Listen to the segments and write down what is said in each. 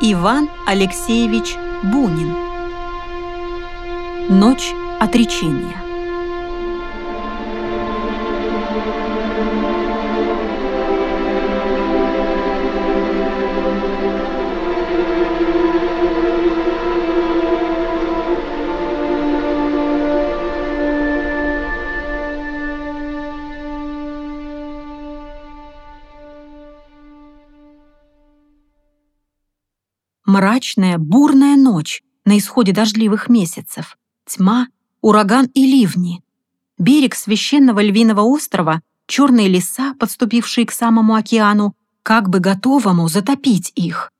Иван Алексеевич Бунин. Ночь отречения. Мрачная, бурная ночь на исходе дождливых месяцев, тьма, ураган и ливни. Берег священного львиного острова, черные леса, подступившие к самому океану, как бы готовому затопить их.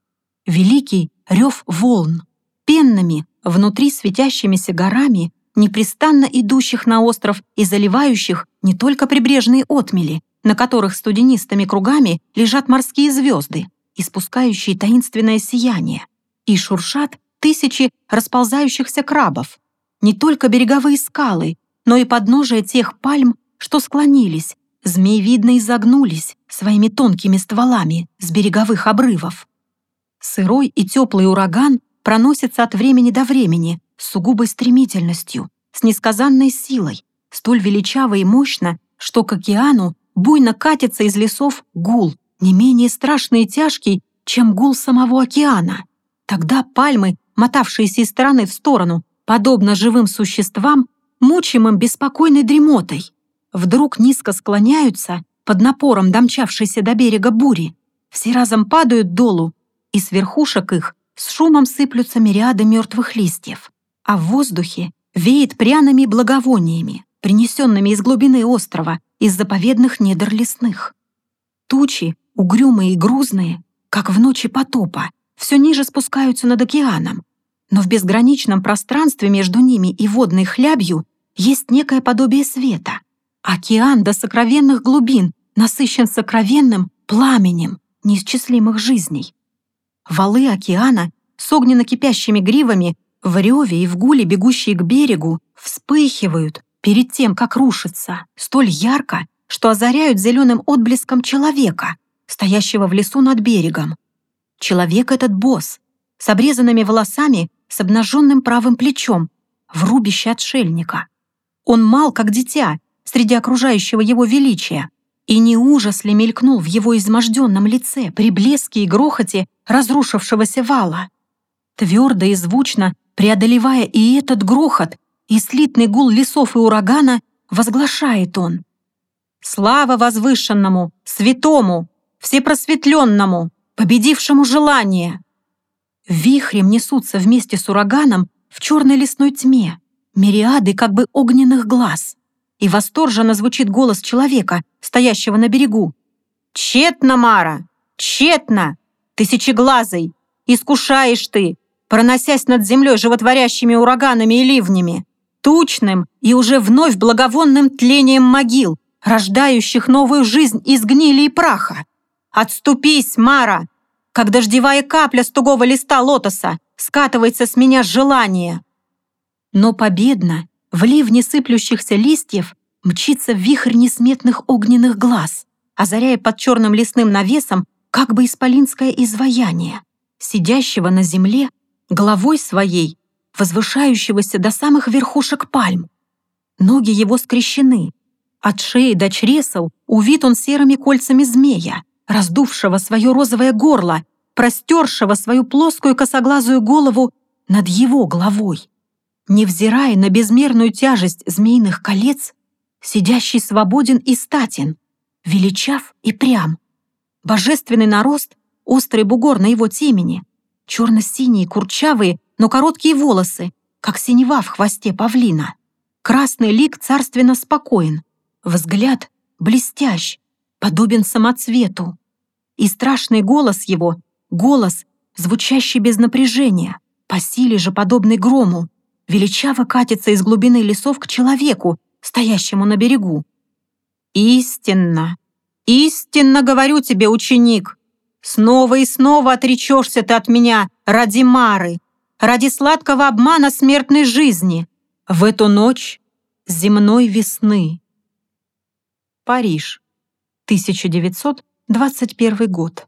Великий рев волн, пенными, внутри светящимися горами, непрестанно идущих на остров и заливающих не только прибрежные отмели, на которых студенистыми кругами лежат морские звезды, испускающие таинственное сияние, и шуршат тысячи расползающихся крабов. Не только береговые скалы, но и подножия тех пальм, что склонились, змеевидно изогнулись своими тонкими стволами с береговых обрывов. Сырой и теплый ураган проносится от времени до времени с сугубой стремительностью, с несказанной силой, столь величаво и мощно, что к океану буйно катится из лесов гул, не менее страшный и тяжкий, чем гул самого океана. Тогда пальмы, мотавшиеся из стороны в сторону, подобно живым существам, мучимым беспокойной дремотой, вдруг низко склоняются под напором домчавшейся до берега бури, все разом падают долу, и с верхушек их с шумом сыплются мириады мертвых листьев, а в воздухе веет пряными благовониями, принесенными из глубины острова, из заповедных недр лесных. Тучи, угрюмые и грузные, как в ночи потопа, все ниже спускаются над океаном, но в безграничном пространстве между ними и водной хлябью есть некое подобие света. Океан до сокровенных глубин насыщен сокровенным пламенем неисчислимых жизней. Валы океана с огненно-кипящими гривами в реве и в гуле, бегущие к берегу, вспыхивают перед тем, как рушиться, столь ярко, что озаряют зеленым отблеском человека, стоящего в лесу над берегом. Человек этот босс, с обрезанными волосами, с обнаженным правым плечом, в рубище отшельника. Он мал, как дитя, среди окружающего его величия, и не ужас ли мелькнул в его изможденном лице при блеске и грохоте разрушившегося вала. Твердо и звучно, преодолевая и этот грохот, и слитный гул лесов и урагана, возглашает он. «Слава возвышенному, святому, всепросветленному, победившему желание!» Вихрем несутся вместе с ураганом в черной лесной тьме, мириады как бы огненных глаз. И восторженно звучит голос человека, стоящего на берегу. «Тщетно, Мара! Тщетно! Тысячеглазый! Искушаешь ты, проносясь над землей животворящими ураганами и ливнями, тучным и уже вновь благовонным тлением могил, рождающих новую жизнь из гнили и праха. Отступись, Мара, как дождевая капля с тугого листа лотоса скатывается с меня желание. Но победно, в ливне сыплющихся листьев, мчится вихрь несметных огненных глаз, озаряя под черным лесным навесом как бы исполинское изваяние, сидящего на земле, головой своей, возвышающегося до самых верхушек пальм. Ноги его скрещены. От шеи до чресел увит он серыми кольцами змея, раздувшего свое розовое горло, простершего свою плоскую косоглазую голову над его головой. Невзирая на безмерную тяжесть змеиных колец, сидящий свободен и статен, величав и прям. Божественный нарост, острый бугор на его темени, черно-синие, курчавые, но короткие волосы, как синева в хвосте павлина. Красный лик царственно спокоен, взгляд блестящ, подобен самоцвету. И страшный голос его, голос, звучащий без напряжения, по силе же подобный грому, величаво катится из глубины лесов к человеку, стоящему на берегу. «Истинно, истинно говорю тебе, ученик, снова и снова отречешься ты от меня ради Мары, ради сладкого обмана смертной жизни, в эту ночь земной весны». Париж, 1921 год.